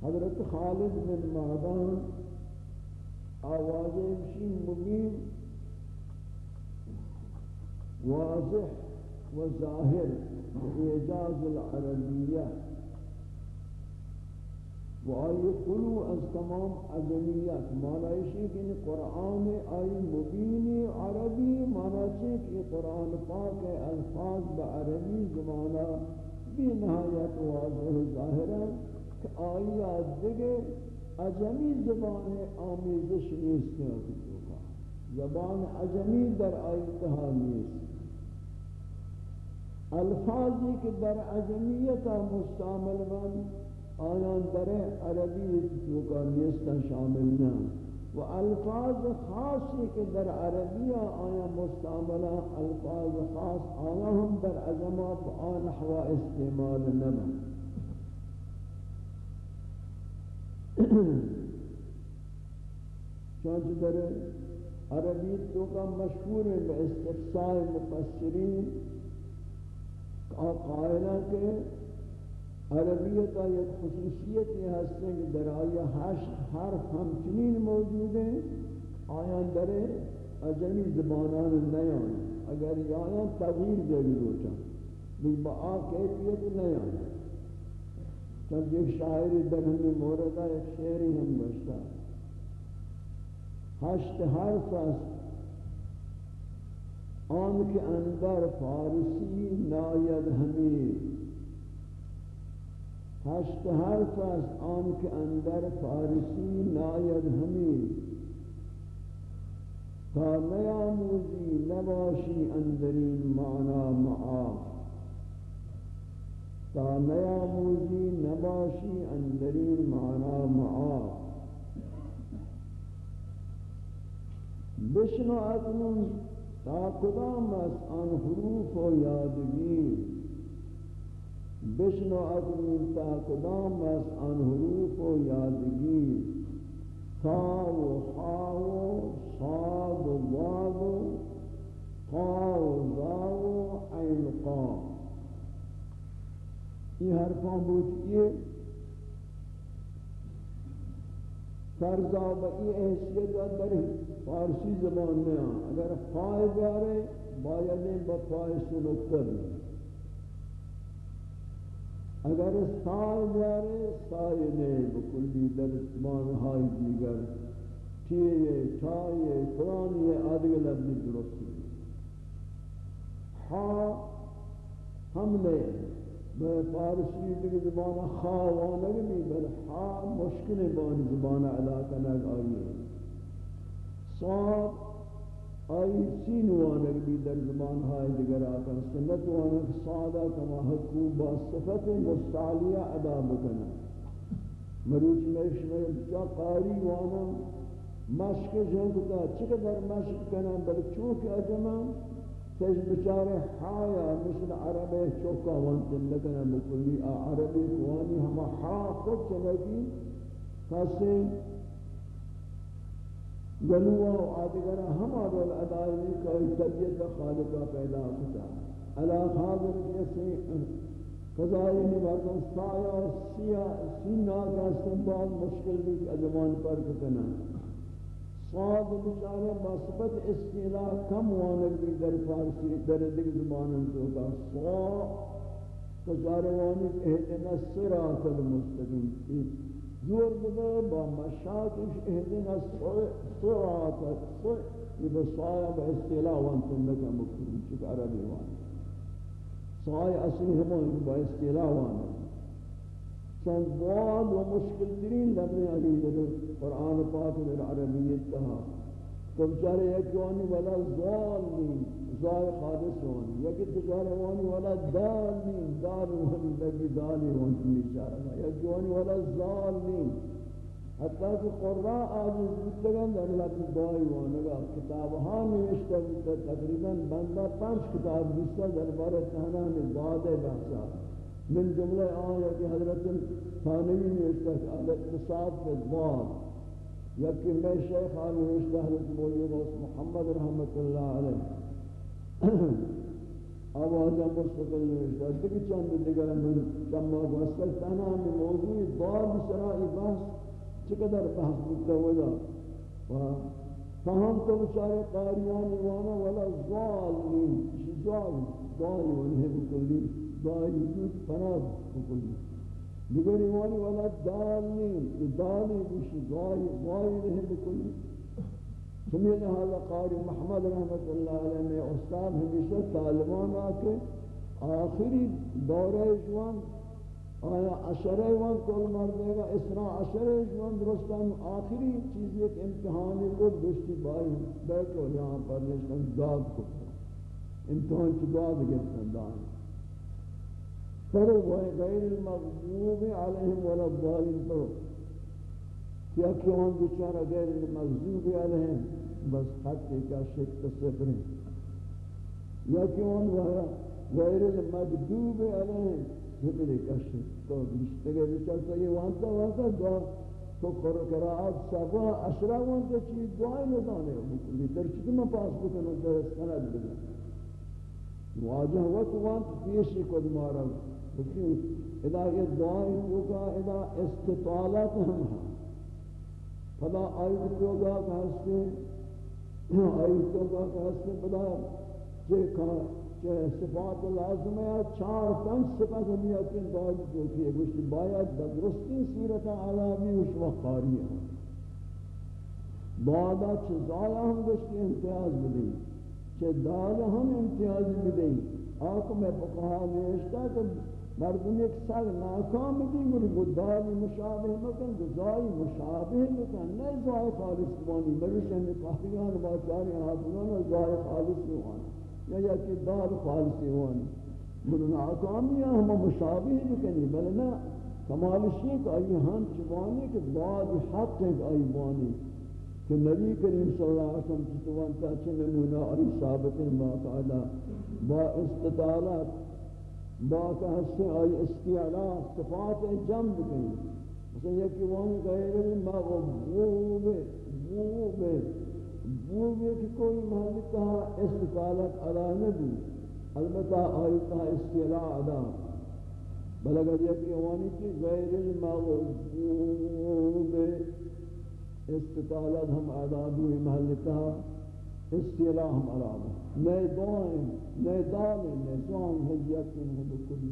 حضرت خالد بن معدان آواز مشین مبین، واضح و ظاہر اعجاز العربیہ و آئی قلو از تمام عظمیت. مانا اسی کہ قرآن آئی مبین عربی مانا چاہے کہ قرآن پاک الفاظ بعربی زمانہ بھی نہایت واضح و ظاہر ہے کہ آئی آدھگے عجمی زبان آمیزش نیست نیست زبان عجمی در آیتها نیست. الفاظی که در عجمیت مستعمل من آیان در عربی توکا نیستن، شامل نه. و الفاظ خاصی که در عربی آیا مستعمل الفاظ خاص آیا هم در عجمات آن نحو استعمال نمن چونچہ در عربی تو کا مشہور ہے با استفسار مفسرین قائلہ کے عربیتا یک خصوصیت یہ ہستے کہ در آیا حشر حرف ہمچنین موجود ہیں آیا در اجمی زبانان نیان اگر یہ آیا تغییر دے بھی روچا لیکن با آ کیفیت نیان مطلب چند ایک شاعری در ہمیں موردہ ایک شعری ہم بشتا ہشت حرف است. آن کے اندر فارسی ناید ہمیں ہشت حرف است. آن کے اندر فارسی ناید ہمیں تا نیاموزی، نباشی اندرین معنی معاف. تا نیا موزی نباشی اندرین معنی معا بشنو اکنون تا کدام از آن حروف و یادگیر بشنو اکنون تا کدام از آن حروف و یادگیر تا و خا و صاد و ضاد و قا و ضا و عین قام یہ حرفاں بوچھئے فرضا بئی حیثیت در فارسی زبان میں آن اگر فائے بیارے بایدیں بفائے سنکتر اگر سائے بیارے سائے نہیں بکلی در زبان ہائی دیگر چیئے چائے قرآنی آدھگل ابنی درستی ہاں ہم نے میں فارسی کی زبان خواہ نہیں بل ہا مشکل بان زبان علاقہ نگ آئی صاد آئی سین وانگ بھی در زبان ہائی دیگر آتا سنت وانگ صادا کما حکوم با صفت مستعلیہ ادا بکنا مروچ میں شمیر جا قاری وانا مشک جنگ جنگتا چقدر مشک کنا بل چونکہ اجمان تیج بچارے حایا مثل عربی چوکا وانتن لکنا مکلی عربی کوانی ہما حا خود چلگی کسی گلوہ و آدگرہ ہما رول ادائی کوئی طبیعت خالقہ پیدا کتا۔ علا حاضر کسی قضائی نمازن سایہ، سیاہ سینہ کا استنبال مشکل بھی ادوان پر کتنا۔ صاد بچارے مصبت استیلا کم وانک بھی در فارسی در دیگ زبانن تو کا صا قضار وانک اہدنا سرات المستقیم۔ زور بدے با مشاکش اہدنا سرات سر یہ بصایہ با استیلا وانتن لکا مکتب چک عربی وانک سائے اصلی ہمان با استعلاوانا چند بعد و مشکل ترین لبنی علی در قرآن پاک در عربیت کہا، تو بچارے ایک جوانی والا ظالمین ظاہر خالص ہوانی یکی تجارے وانی والا دالین دال وانی لگی دالی وانی بیچارہ یک جوانی والا ظالمین حتی کہ قرآن آجز بودتگن، در لفظ دعائی وانگا، کتاب ہاں نوشتا بودتا تقریباً بندہ پانچ کتاب بیستا در بار تہنان دعاد بحثا من جملہ آیا کہ حضرت ثانوی نوشتا کہ الاقتصاد فی الدعاد یکی میں شیخ آن نوشتا حضرت مولیو محمد رحمت اللہ علیہ۔ آوازہ مستقل نوشتا دیکھ چند دیگر من جمع گوستک تہنان موضوع دعاد سرائی بحث چقدر بحث بودتا ودا فهم تو بچارے قاریان وانا ولا ظالمین شی ظالم ظالم ونہ بکلی ظالم جود فناد بکلی دیگر ایوانی ولا دالین دالی بشی ظالم ظالم رہ بکلی سمیل حالا قاری محمد رحمت اللہ علیہ میں استاد ہمیشہ طالبان آکے آخری دورہ جوان، آیا عشرہ وان کل مردے گا اسرا عشرہ وان درستان. آخری چیز ایک امتحانی کو دوستی بائی بیٹھو یہاں پر نشتن داد کو امتحان کی داد گفتن دان پرو غیر المغضوب علیہم ولا الضالین. پرو کیا کہ وان بیچارہ غیر المغضوب علیہم بس خط کا شک صفر یا کہ وان غیر المغضوب علیہم ہمیں کشی تو مشتگے بچارتا یہ وانتا وانتا دعا تو قرآن سبا اشرا وانتا چیز دعای ندانے مکلی در چکم پاس بکنو در سند بگن واجہ وقت وانتا پیشی کد مارا بکی ادا یہ دعای ہوگا ادا استطالت ہم ہیں۔ فلا آیت تو گا کہ ہستے آیت تو گا کہ ہستے بدا کہ کہ صفات لازم ہے، چار پنج صفات ہمیں کہ باید جو کہ گوشت باید درستی صورت علامی اس وقت قاری ہے بعدا چیزایا ہم گوشت امتیاز بدیں چہ دال ہم امتیاز بدیں آکو میں فقہا نوشتا کہ مردم ایک سال ناکام دی گوری گدالی مشابہ مکن گزائی مشابہ مکن نہیں زائی خالص بانی مریشن قاہیان باچاری حافظان زائی خالص بانی. یا یا کہ دار فالسی ہوانی من ناکامی ہم مشابہ بکنی بل نہ کمال شیخ آئی ہم چبانی کہ بعد حق ہے آئی بانی. کہ نبی کریم صلی اللہ علیہ وسلم کی توانتا چھے نمونہ آئی ثابت باقاعدہ با استطالت با کہ آئی استعلاء صفات جمع بکنی مثلا یکی وانی غیر المغضوب غوب وہ یہ کہ کوئی محل کا استقالت ادا نہ دی البتہ آیت استعلاء ادا. بل اگر یہ کہ وانی کی غیر المغضوب استقالت ہم ادا دوئی محل کا استعلاء ہم ادا نئے دعائیں نئے دعائیں نئے دعائیں حجیت میں بکلی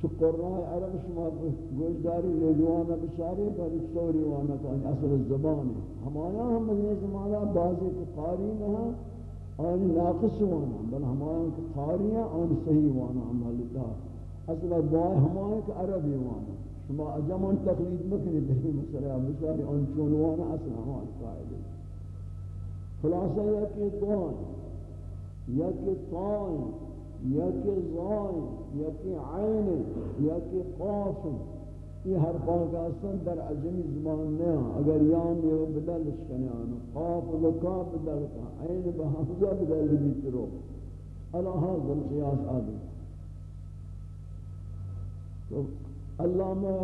تو قرآن عرب شما گوشداری لجوانا بشاری پر سوری وانا کانی اصل الزبان ہمایا ہم مجھے زمانہ بعضی کو قاری نہا آن ناقص وانا بل ہمایا کو قاری ہیں آن صحیح وانا عمالتا اصل دعا ہمایا کہ عربی وانا شما اجمان تقلید مکنی بہی مسئلہ بشاری آن چون وانا اصل ہمان قائد خلاصہ یا کہ دعائیں یا کہ طائیں یا کہ زائن یا کہ عین یا کہ قاف. یہ ہر پاک اصلا در عجمی زمان نہیں اگر یعنی یان یہ بدلش کنے آنا قاف و کاف بدل کا عین بحمزہ بدل بیت رو. اللہ حاضر قیاس آدھی تو علامہ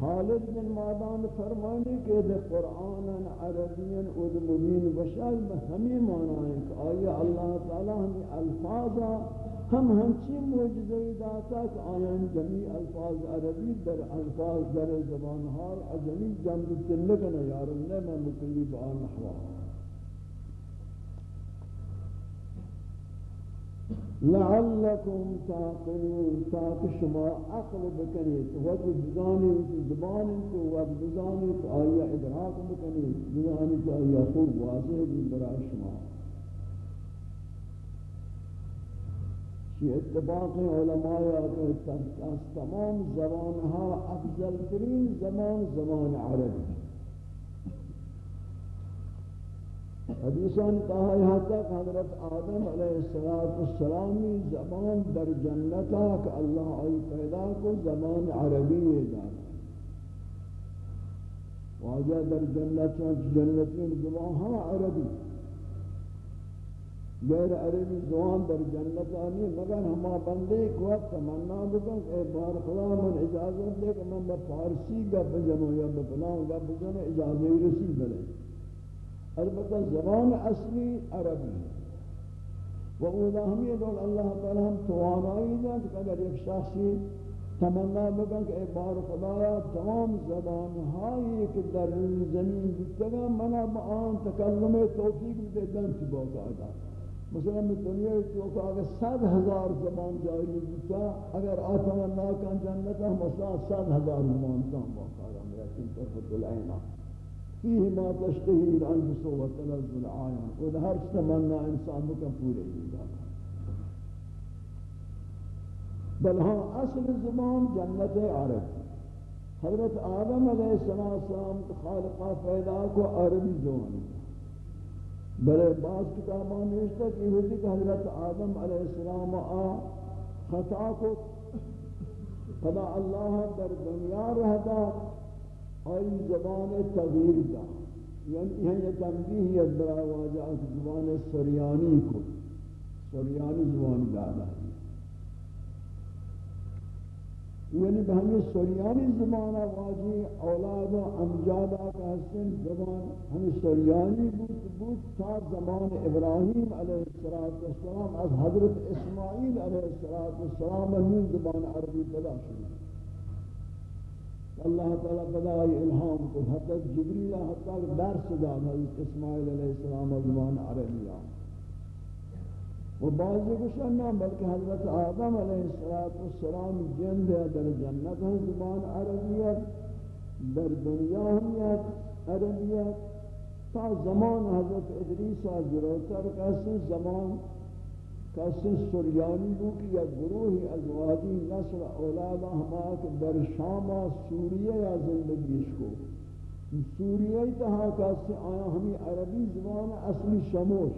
خالد بن مادان فرمانی کہ دے قرآن عربی اد مبین بشر ہمیں معنی ہے کہ آیا اللہ تعالی ہمیں الفاظا ہم ہنچی موجزی داتا کہ آیا جمعی الفاظ عربی در الفاظ در زبان ہار عجمی جمع تلکن یارن نے میں مکلی بآن حوال لعلكم تعقلون. تاک شما عقل بکنید. وقت بزانی زبان تو وقت بزانی تو آیا ادراک بکنید. بزانی تو آیا خوب واضح برای شما. یہ اتفاق علماء تمام زبانها افضل ترین زبان زبان عربی. حدیثان کہا یہاں تک حضرت آدم علیہ السلام زبان در جنتا کہ اللہ آئی پیدا کو زبان عربی دار واجہ در جنت جنتی زبان ہاں عربی. غیر عربی زبان در جنت آنی مگر ہما بندے کو تمنا بکن کہ اے بار خدا من اجازت دے کہ میں فارسی گپ جنو یا بپناؤں گپ جنو اجازت رسی بلے۔ البتہ زبان اصلی عربی و اولا ہمی دول اللہ تعالی ہم توانائی دیں کہ اگر ایک شخصی تمنا بکن کہ اے بار خدایا، تمام زبان ہائی کہ در زمین بکتگا منا بآن تکلم توفیق بدے دن تی باقا دا مثلا میں دنیا تو کہ اگر صد ہزار زبان جاری بکتا اگر آتمنا کن جنتا ہم اصلا صد ہزار زبان تام باقا دا میرا کن طرف دلائنا۔ فيه ما تشتهي الأنفس وتلذ العين وده هر تمنى انسان بکن پورے دیگا بل ہاں اصل زبان جنت عرب حضرت آدم علیہ السلام خالقہ پیدا کو عربی زبان بلے بعض کتابان نوشتا کہ یہ کہ حضرت آدم علیہ السلام آ خطا کو خدا اللہ در دنیا رہتا آئی زبان تغییر دا. یعنی یہ تنبیہ ہے برای واجہ زبان سریانی کو. سریانی زبان دادا ہے. یعنی بہمی سریانی زبان واجی اولاد و امجادہ کا حسن زبان ہمیں سریانی بود بود تا زمان ابراہیم علیہ السلام از حضرت اسماعیل علیہ السلام من زبان عربی پیدا شد اللہ تعالی بدائی الہام کو حضرت جبریل حتی درس دا حضرت اسماعیل علیہ السلام زبان عربیہ. و بعضی کشن بلکہ حضرت آدم علیہ السلام جند در جنت ہے زبان عربیت در دنیا ہمیت عربیت تا زمان حضرت ادریس جلوتر کسی زمان کسی سریانی بو کہ یا گروہی ازواجی نسل اولادا ہما کہ در شام سوریہ یا زندگیش کو۔ سوریہ تہا کسی آیا ہمیں عربی زبان اصلی شموش۔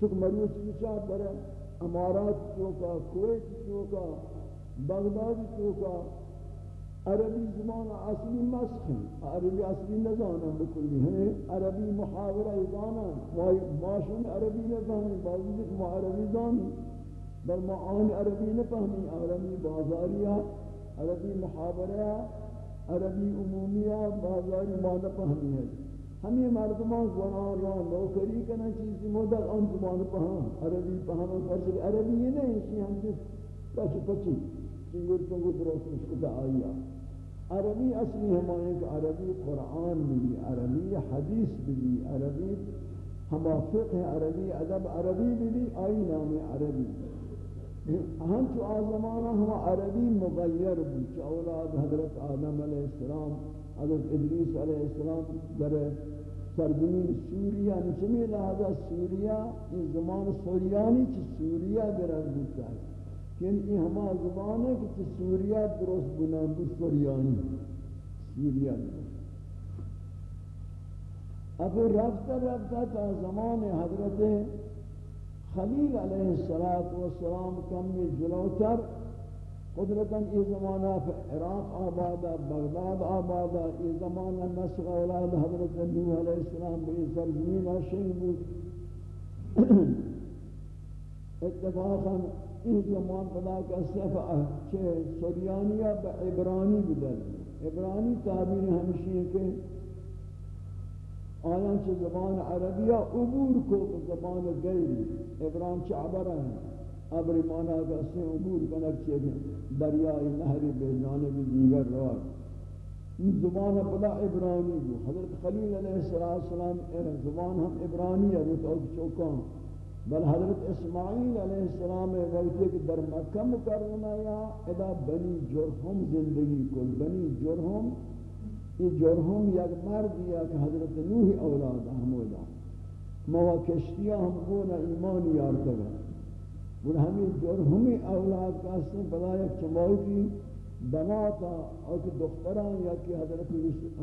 چک مریوچ بچا در امارات چوکا کویت چوکا بغداد چوکا عربی زمان اصلی مسخ عربی اصلی نزانم بکلی. ہیں عربی محاورہ دانم ماشن عربی نزانی، بعضی کہ ما عربی دانی بل ما آن عربی نفهمی. عربی بازاریہ عربی محاورہ عربی عمومیہ بازاری ما نفهمی ہے ہمیں مردمان زنان را نوکری کنا چیزی مدد ان زبان پہم عربی پہم فرض عربی یہ نہیں اسی ہم جس پچ پچی. چنگر چنگر درست مشکتا آئیا عربی اصلی ہمائیں کہ عربی قرآن بھی عربی حدیث بھی عربی ہما فقہ عربی، ادب عربی بھی آئی نام عربی. ہم تو آزمانہ ہم عربی مغیر بھی چا اولاد حضرت آدم علیہ السلام، حضرت ادریس علیہ السلام در سرزمین سوریہ یعنی نچمی لہذا سوریہ یہ زمان سوریانی چی سوریہ گرد بودتا ہے یعنی یہ ہما زبان ہے کہ سوریہ درست بنام بود سوریانی سوریہ اب رفتہ رفتہ تا زمان حضرت خلیل علیہ السلام کم جلوتر، قدرتاً یہ زمانہ عراق آبادا بغداد آبادا یہ زمانہ نسخ اولاد حضرت نوح علیہ السلام بھی سرزمین آشین بود. اتفاقاً این زمان بلا کا صفحہ چھے سوریانیہ با عبرانی بدل عبرانی تعبیر ہمشی ہے کہ آیان چه زبان عربیہ عبور کو زبان غیری. ابران چه عبر ہیں عبر مانا کا سے عبور کنک چه دریائی نہری بے جانب دیگر روار این زبان بلا عبرانی بو حضرت خلیل علیہ السلام زبان ہم عبرانی ہے روت اوک چوکان بل حضرت اسماعیل علیہ السلام وقتی کہ در مکہ مکرمہ یا ادا بنی جرہم زندگی کل بنی جرہم، یہ جرہم یک مرد یا کہ حضرت نوح اولاد ہمودا موا کشتیا ہم گونا ایمان یارتا گا اور ہمیں جرہمی اولاد کا سے بلا یک چمائی کی۔ بناتا اور کہ دختران یا کہ حضرت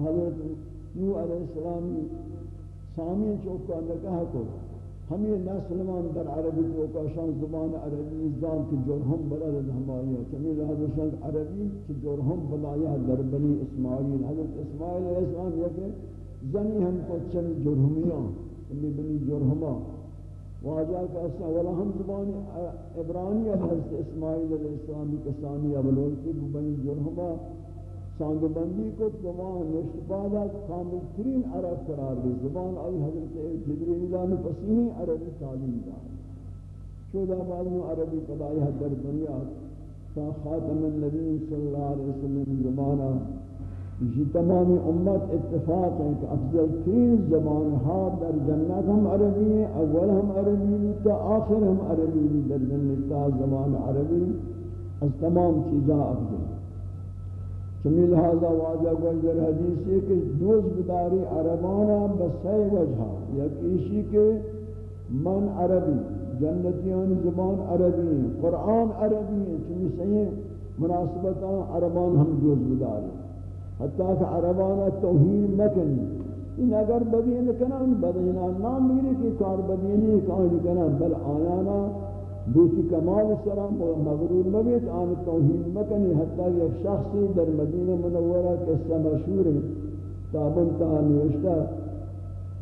حضرت نوح علیہ السلام سامی چوکا نکاہ کو۔ ہمیں نسلمان در عربی تو کاشان زبان عربی زان کی جرہم بلد ہمایا چمیل حضرت عربی کی جرہم بلایا در بنی اسماعیل۔ حضرت اسماعیل علیہ السلام یہ کہ زنی ہم کو چن جرہمیاں انہی بنی جرہمہ واجہ کا اسا ولا ہم زبان عبرانی حضرت اسماعیل علیہ السلام کی کسانی ابلوکی بنی جرہمہ سانگ بندی کو زبان نشتبادا کامل ترین عرب قرار دی زبان آئی حضرت جبریل نے پسینی عربی تعلیم دا چودہ بعد عربی قدائی حد در دنیا تا خاتم النبی صلی اللہ علیہ وسلم زمانہ. یہ تمام امت اتفاق ہے کہ افضل ترین زبان ہا در جنت ہم عربی ہیں، اول ہم عربی ہیں، تا آخر ہم عربی ہیں، در جنت تا زبان عربی از تمام چیزاں افضل چمی لہذا واجہ گوش در حدیث ہے کہ دوز بداری عربانا بسی وجہ یا کیشی کے من عربی، جنتیان زبان عربی ہیں، قرآن عربی ہیں چمی صحیح مناسبتا عربان ہم دوز بداری حتیٰ کہ عربانا توہین مکنی۔ ان اگر بدین کنن بدینا نام میرے کہ کار بدینی، کار کنن بل آیانا دوسری کمال سلام مغرور مبیت آن توحید مکنی، حتی یک شخصی در مدینہ منورہ قصہ مشہور ہے تابن تہا نوشتا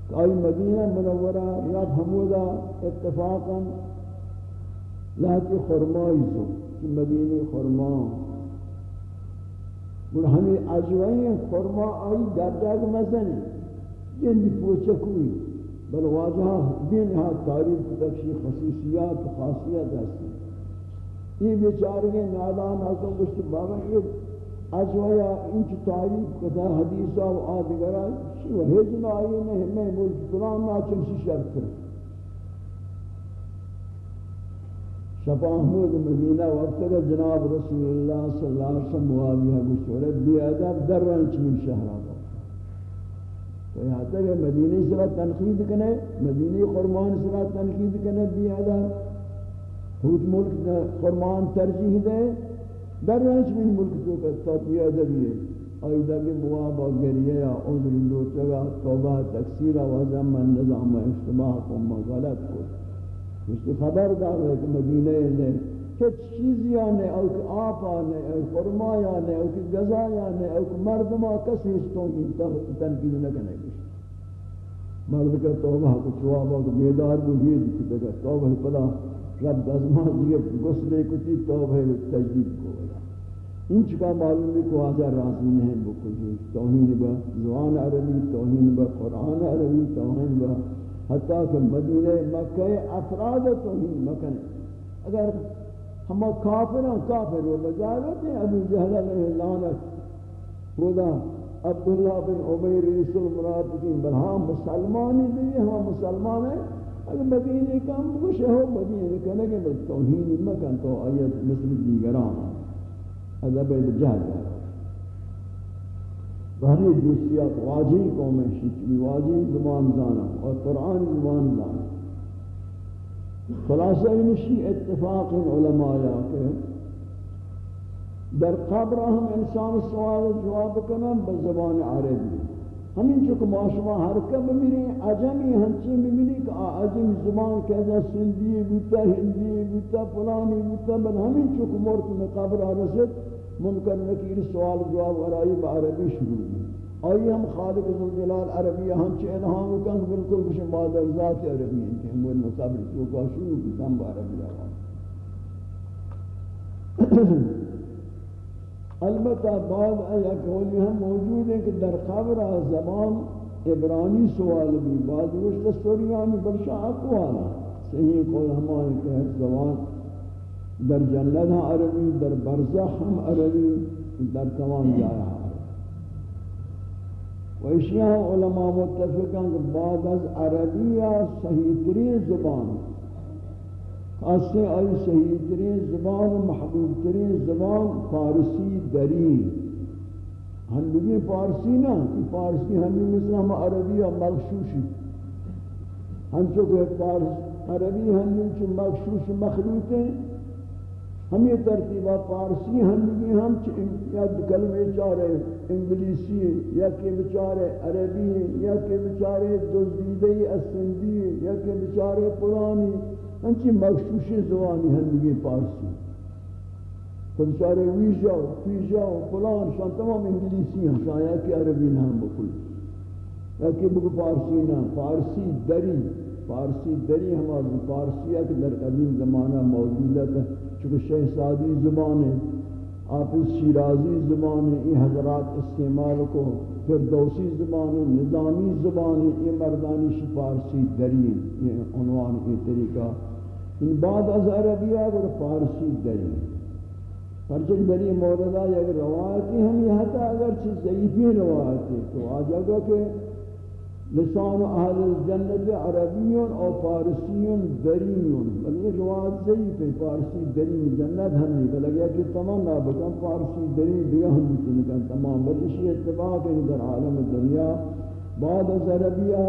کہ آئی مدینہ منورہ یا حمودہ اتفاقا لہتی خرمائی سو کہ مدینہ خرما. اور ہمیں عجوائیں خرما آئی گردگ مزنی جن پوچکوئی بل واجہ بین ہاں تاریخ تکشی خصوصیات خاصیت ہے یہ بیچارے نادان ہاتھوں کچھ بابا یہ اجویا انچ تاریخ کتا حدیثہ و آدگرہ شو حجن آئی نہیں میں ملک فلان ناچن سی شرط کریں شفا احمد مدینہ وقت جناب رسول اللہ صلی اللہ علیہ وسلم معاویہ گوشت بی ادب در رنچ من شہرہ تو یہاں تک مدینی سرا تنقید کنے مدینی خرمان سرا تنقید کنے بیادا حوت ملک خرمان ترجیح دے، در رنچ من ملک تو کتا بیادا بھی ہے۔ آئیدہ کے موابا گریہ یا عذر لوچگا توبہ تکسیرہ وزن من نظام اجتماع کو مغلط کو اس کی خبر دار ہے کہ مدینہ نے کچھ چیزی آنے او کہ آپ آنے او فرمائی آنے او کہ گزائی آنے او کہ مردمہ کسی اس تو کی تنقید نہ کنے گی۔ مرد کا توبہ کو چوابہ کو بیدار کو یہ دکھتا کہ توبہ پدا رب دزمہ دیئے، گسلے کو کچی توبہ تجدید کو بلا۔ ان چکا معلوم ہے کو آجا راضی نہیں بکلی توہین با، زوان عربی، توہین با، قرآن عربی، توہین با، حتیٰ کہ مدینہ مکہ افراد توہین مکہ اگر ہم کافر ہیں کافر وہ بجارت ہیں، ابو جہل علیہ لعنت خدا عبداللہ بن عمیر رسول مراتبین بلہاں مسلمانی بھی ہم ہاں مسلمان ہیں، اگر مدینی کم خوش ہو ہاں مدینی کنگے بس توہین مکن تو آیت مثل دیگران ادب جہل۔ ہے بہنی دوسریات واجی قوم شکلی واجی زبان دانا اور قرآن زبان دانا خلاصہ نشی اتفاق علماء یا کہ در قبر ہم انسان سوال جواب کنن بزبان عربی. ہمین ہمیں چکہ معاشمہ حرکہ بمیریں عجمی ہنچی بمیری کہ عجم زبان کہتا سندی بوتا ہندی بوتا پلانی بوتا بل ہمیں چکہ مرت میں قبر آرسد منکر نکیر سوال جواب عرائی بعربی شروع دی آئی ہم خالق ذوالجلال عربی ہم چے الہام کن بالکل کچھ مادہ ذات عربی ہیں کہ ہم وہ مقابل تو کا شروع کی تم عربی آوان۔ البتہ بعض ایک قولی ہم موجود ہیں کہ در قبر زبان عبرانی سوال بھی بعد وشت سوریانی برشا اقوالا صحیح قول ہمارے کہ زبان در جنت ہم عربی، در برزخ ہم عربی، در تمام جایا و اشیاء علماء متفقان کہ بعد از عربیہ صحیح ترین زبان. خاصے آئی صحیح ترین زبان محبوب ترین زبان فارسی دری. ہندگی فارسی نا فارسی ہندگی مثل ہم عربی و مغشوشی ہم چکے فارس عربی ہندگی مغشوش مخلوط ہیں ہم یہ ترتیبہ فارسی ہندگی ہم یا کلمہ چارے انگلیسی یا کہ بچارے عربی یا کہ بچارے دزدیدہ اسندی یا کہ بچارے پرانی ہم انچی مغشوش زبانی ہم ہندگی فارسی۔ تو بچارے ویجا پیجا فلان شان، تمام انگلیسی ہیں۔ شان یا کہ عربی نام بکل۔ یا کہ بکو فارسی نام فارسی دری فارسی دری ہمارا فارسی ہے کہ در قدیم زمانہ موجود ہے۔ چونکہ شہزادی زبان ہے آفز شیرازی زبان ہے، یہ حضرات استعمال کو پھر دوسی زبان ہے، نظامی زبان ہے، یہ مردانی فارسی دری یہ عنوان یہ طریقہ۔ ان بعد از عربیہ اور فارسی دری پرچک بری موردہ یک روایتی ہم یہاں تا اگر چیز ضعیفی روایتی تو آج اگر کہ لسان اہل الجنت عربیون او فارسیون دریون بل یہ روایت ضعیف ہے، فارسی دری جنت ہم نہیں بل اگر کہ تمام بکن فارسی دری دیگا ہم نہیں تمام، بل اتفاق ہے در عالم دنیا. بعد از عربیہ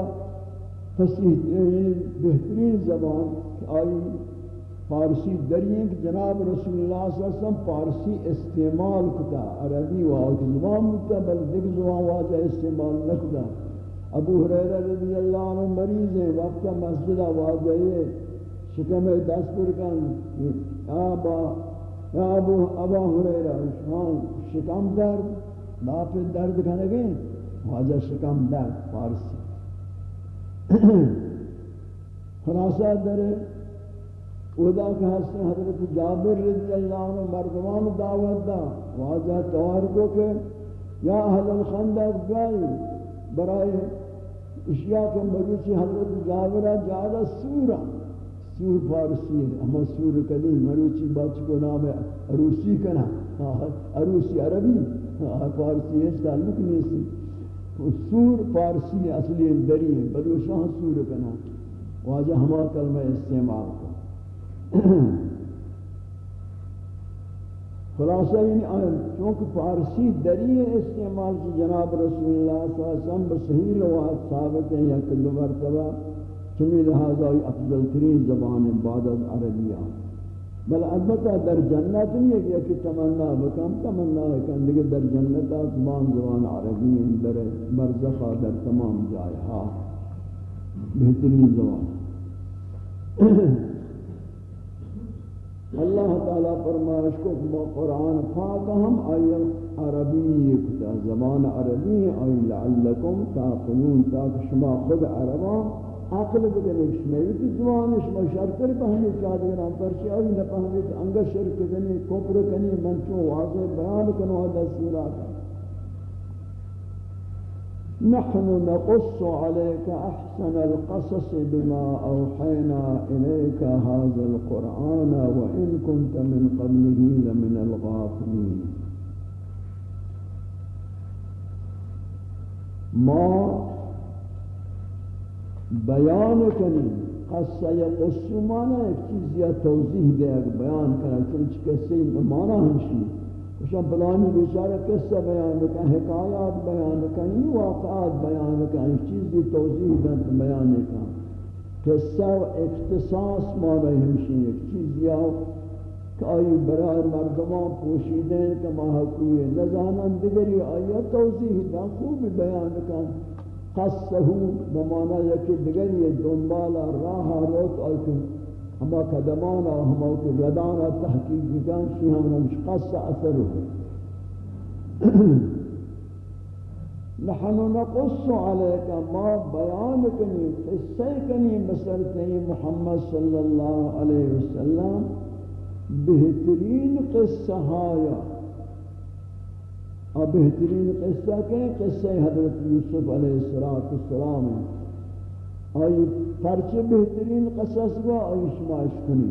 فصیح یعنی بہترین زبان آئی فارسی درین کہ جناب رسول اللہ صلی اللہ علیہ وسلم فارسی استعمال کتا، عربی و آوک زبان متا بل دیکھ زبان واجہ استعمال نکتا. ابو حریرہ رضی اللہ عنہ مریض ہیں، وقت مسجد واجہ یہ شکم دست پر کن یا یا ابو ابا حریرہ شان شکم درد، باپ درد کھنے گئے واجہ شکم درد، فارسی۔ خلاصہ در ودا کہ حسن حضرت جابر رضی اللہ عنہ مردمان دعوت دا۔ واضح توار کو کہ یا اہل الخندق جائی برائے اشیاء کے مروچی حضرت جابرہ جارہ سورہ، سور فارسی ہے، اما سور کلیم، مروچی بچ کو نام ہے، عروسی کنا ہاں، عروسی عربی ہاں، فارسی ہے تعلق نہیں سی سور فارسی اصلی اندری ہے بلوشاہ سور کنا واجہ ہما کلمہ استعمال کو۔ خلاصہ یعنی چونکہ فارسی دری استعمال کی جناب رسول اللہ صلی اللہ علیہ وسلم بصحیح روایت ثابت ہے یا کلو مرتبہ چمی لہذا افضل ترین زبان بعد از عربیہ بل البتہ در جنت نہیں ہے کہ تمنا بکم، تمنا ہے کہ دیگر در جنت تمام زبان عربی ہیں، در برزخہ در تمام جائے۔ ہاں بہترین زبان۔ اللہ تعالیٰ فرمائش کو قرآن پاک ہم آئی عربی کتا زبان عربی آئی لعلکم تاقلون تاک شما خود عربان عقل بگنے شمیت زبان شما شرکر پہنی چاہدگران پرچی آئی نپہنی انگا شرک کنی کپر کنی منچو واضح بیان کنو حدث سورات نحن نقص عليك أحسن القصص بما أوحينا إليك هذا القرآن وإن كنت من قبله لمن الغافلين. ما بیان کنی قصہ یا قصو مانا ایک چیز یا توضیح دے بیان کرنا چونچہ کسی مانا شان پلانی بیچارہ قصہ بیان کن حکایات بیان کن یہ واقعات بیان کن چیزی توضیح بنت بیان کن قصہ و اختصاص مانا ہمشی ایک چیز یا کہ آئی برای مردمان پوشیدیں کہ محقوی نزانن دگری آیا توضیح دا خوب بیان کن قصہو بمانا یکی دگری دنبالا راہ روت آئی ہما قدمانا ہما ردانا تحقیق بکن شی ہم نمشقص اثر ہو نحن نقص عليك ما بیان کنی قصہ کنی بسرتنی محمد صلی اللہ علیہ وسلم بہترین قصہ ہایا اور بہترین قصہ کہ قصہ حضرت یوسف علیہ السلام. ہے اور یہ بہترین قصص کو اور شماش کنی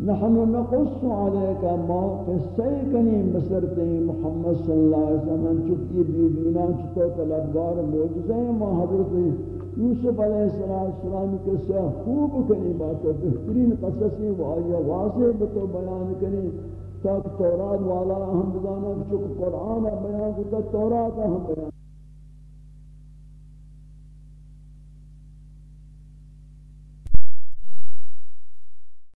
نحن نقص عليك ما قصہ کنی بسرتے محمد صلی اللہ علیہ وسلم چکی بیدینان چکو طلبگار موجزہ ما حضرت یوسف علیہ السلام کے خوب کنی بات بہترین قصصی و آیا واضح بتو بیان کنی تاک تورات والا ہم بدانا چک قرآن بیان کتا تورات ہم بیان